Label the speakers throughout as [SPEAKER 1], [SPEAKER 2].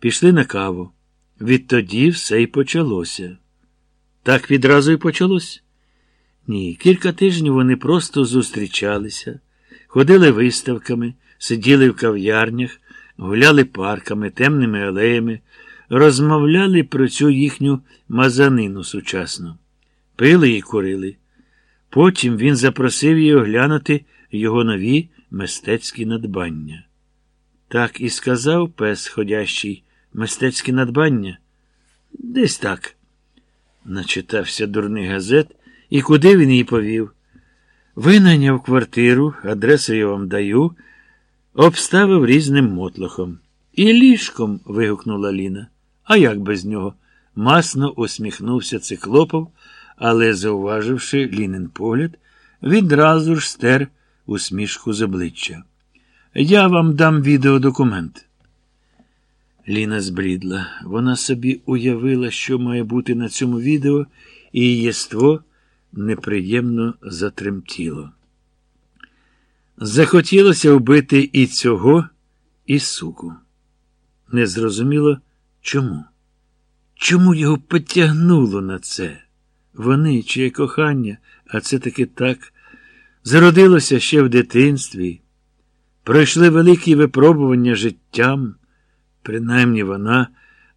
[SPEAKER 1] Пішли на каву. Відтоді все й почалося. Так відразу й почалось? Ні, кілька тижнів вони просто зустрічалися, ходили виставками, сиділи в кав'ярнях, гуляли парками, темними алеями, розмовляли про цю їхню мазанину сучасну, пили і курили. Потім він запросив її оглянути його нові мистецькі надбання. Так і сказав пес ходящий, мистецькі надбання? Десь так. Начитався дурний газет, і куди він її повів? Винайняв квартиру, адресу я вам даю, обставив різним мотлохом. І ліжком. вигукнула Ліна. А як без нього? Масно усміхнувся циклопов, але, зауваживши Лінин погляд, відразу ж стер усмішку з обличчя. Я вам дам відеодокумент. Ліна зблідла. Вона собі уявила, що має бути на цьому відео, і її єство неприємно затремтіло. Захотілося вбити і цього, і суку. Незрозуміло чому. Чому його потягнуло на це? Вони, чиє кохання, а це таки так, зародилося ще в дитинстві, пройшли великі випробування життям, принаймні вона,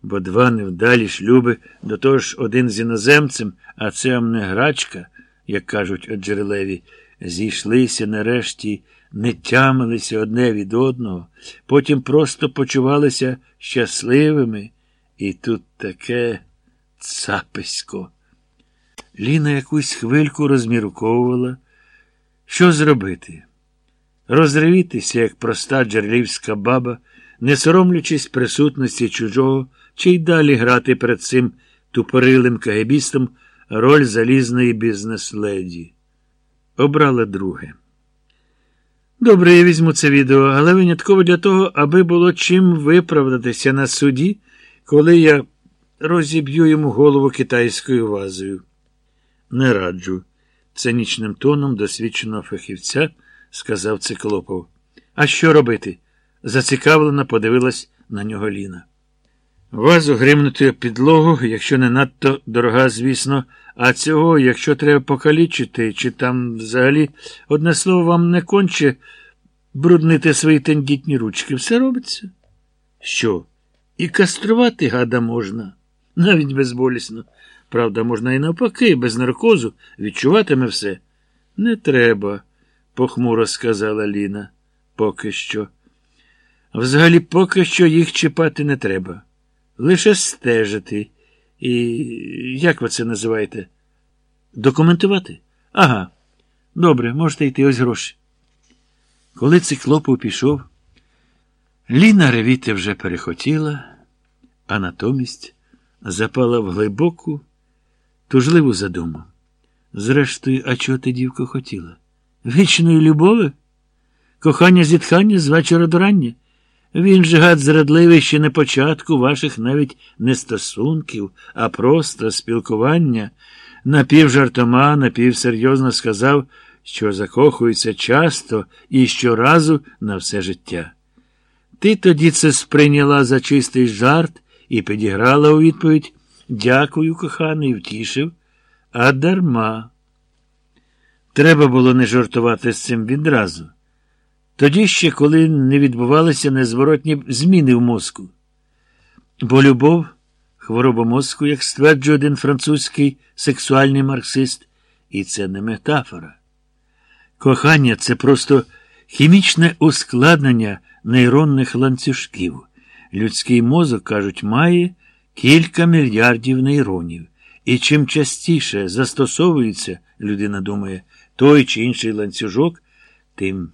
[SPEAKER 1] бо два невдалі шлюби, до того ж один з іноземцем, а це не грачка, як кажуть от Джерелеві, зійшлися нарешті, не тямилися одне від одного, потім просто почувалися щасливими, і тут таке цаписько. Ліна якусь хвильку розмірковувала. Що зробити? Розривітися, як проста джерлівська баба, не соромлячись присутності чужого, чи й далі грати перед цим тупорилим кагебістом роль залізної бізнес-леді. Обрала друге. Добре, я візьму це відео, але винятково для того, аби було чим виправдатися на суді, коли я розіб'ю йому голову китайською вазою. Не раджу, цинічним тоном досвідченого фахівця сказав Циклопов. А що робити? Зацікавлено подивилась на нього Ліна. Вазу гримнути підлогу, якщо не надто дорога, звісно, а цього, якщо треба покалічити, чи там взагалі, одне слово, вам не конче бруднити свої тендітні ручки. Все робиться. Що? І каструвати гада можна, навіть безболісно. Правда, можна і навпаки, без наркозу відчуватиме все. Не треба, похмуро сказала Ліна. Поки що. Взагалі, поки що їх чіпати не треба. Лише стежити. І як ви це називаєте? Документувати? Ага. Добре, можете йти ось гроші. Коли циклопов пішов, Ліна ревіти вже перехотіла, а натомість запала в глибоку, тужливу задуму. Зрештою, а чого ти, дівко, хотіла? Вічної любови? Кохання зітхання з вечора до рання? Він же гад зрадливий ще на початку ваших навіть не стосунків, а просто спілкування, напівжартома, напівсерйозно сказав, що закохується часто і щоразу на все життя. Ти тоді це сприйняла за чистий жарт і підіграла у відповідь Дякую, коханий, втішив, а дарма. Треба було не жартувати з цим відразу. Тоді ще, коли не відбувалися незворотні зміни в мозку. Бо любов, хвороба мозку, як стверджує один французький сексуальний марксист, і це не метафора. Кохання це просто хімічне ускладнення нейронних ланцюжків. Людський мозок, кажуть, має кілька мільярдів нейронів. І чим частіше застосовується, людина думає, той чи інший ланцюжок, тим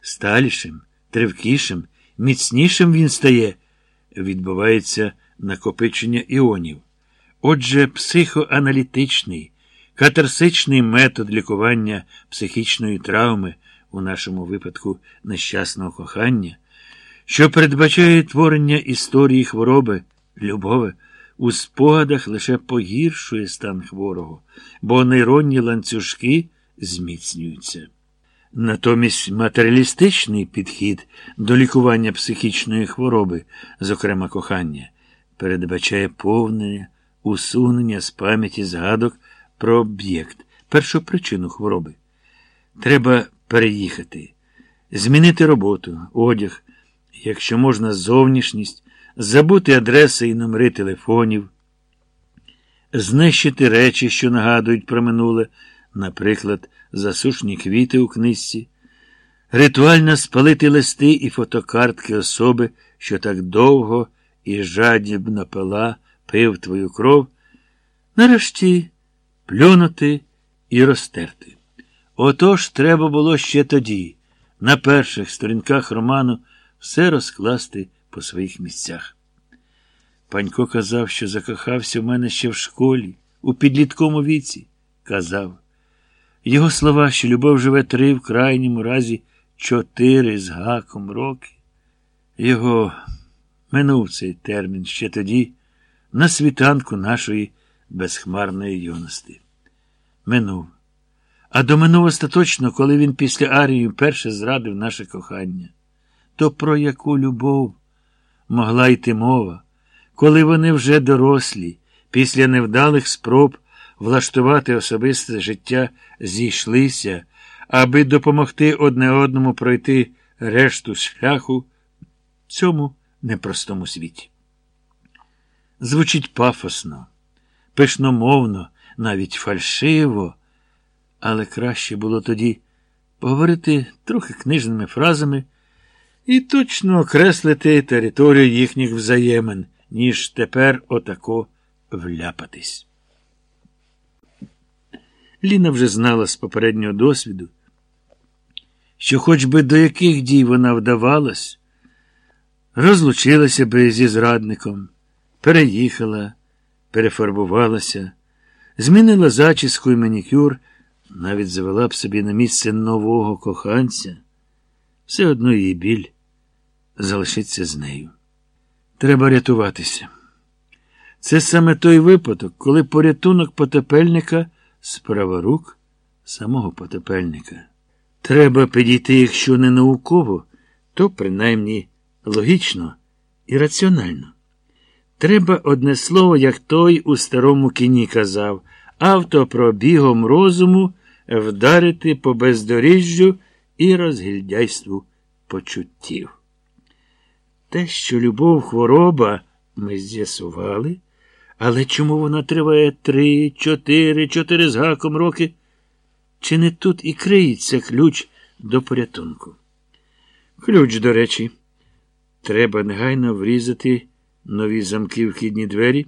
[SPEAKER 1] сталішим, тривкішим, міцнішим він стає, відбувається накопичення іонів. Отже, психоаналітичний, катарсичний метод лікування психічної травми, у нашому випадку нещасного кохання, що передбачає творення історії хвороби, любови, у спогадах лише погіршує стан хворого, бо нейронні ланцюжки зміцнюються. Натомість матеріалістичний підхід до лікування психічної хвороби, зокрема кохання, передбачає повне усунення з пам'яті згадок про об'єкт, першу причину хвороби. Треба переїхати, змінити роботу, одяг, якщо можна, зовнішність, забути адреси і номери телефонів, знищити речі, що нагадують про минуле, наприклад, засушні квіти у книжці, ритуально спалити листи і фотокартки особи, що так довго і жадібно пила, пив твою кров, нарешті плюнути і розтерти. Отож треба було ще тоді, на перших сторінках роману, все розкласти по своїх місцях. Панько казав, що закохався в мене ще в школі, у підлітковому віці, казав. Його слова, що любов живе три, в крайньому разі чотири з гаком роки. Його минув цей термін ще тоді, на світанку нашої безхмарної юності. Минув. А доминув остаточно, коли він після арії вперше зрадив наше кохання. То про яку любов могла йти мова, коли вони вже дорослі, після невдалих спроб влаштувати особисте життя зійшлися, аби допомогти одне одному пройти решту шляху в цьому непростому світі. Звучить пафосно, пишномовно, навіть фальшиво, але краще було тоді поговорити трохи книжними фразами і точно окреслити територію їхніх взаємин, ніж тепер отако вляпатись. Ліна вже знала з попереднього досвіду, що хоч би до яких дій вона вдавалась, розлучилася би зі зрадником, переїхала, перефарбувалася, змінила зачіску і манікюр, навіть завела б собі на місце нового коханця, все одно її біль залишиться з нею. Треба рятуватися. Це саме той випадок, коли порятунок потепельника справа рук самого потепельника. Треба підійти, якщо не науково, то принаймні логічно і раціонально. Треба одне слово, як той у старому кіні казав, автопробігом розуму вдарити по бездоріжжю і розгільдяйству почуттів. Те, що любов хвороба, ми з'ясували. Але чому вона триває три, чотири, чотири з гаком роки? Чи не тут і криється ключ до порятунку? Ключ, до речі, треба негайно врізати нові замки вхідні двері.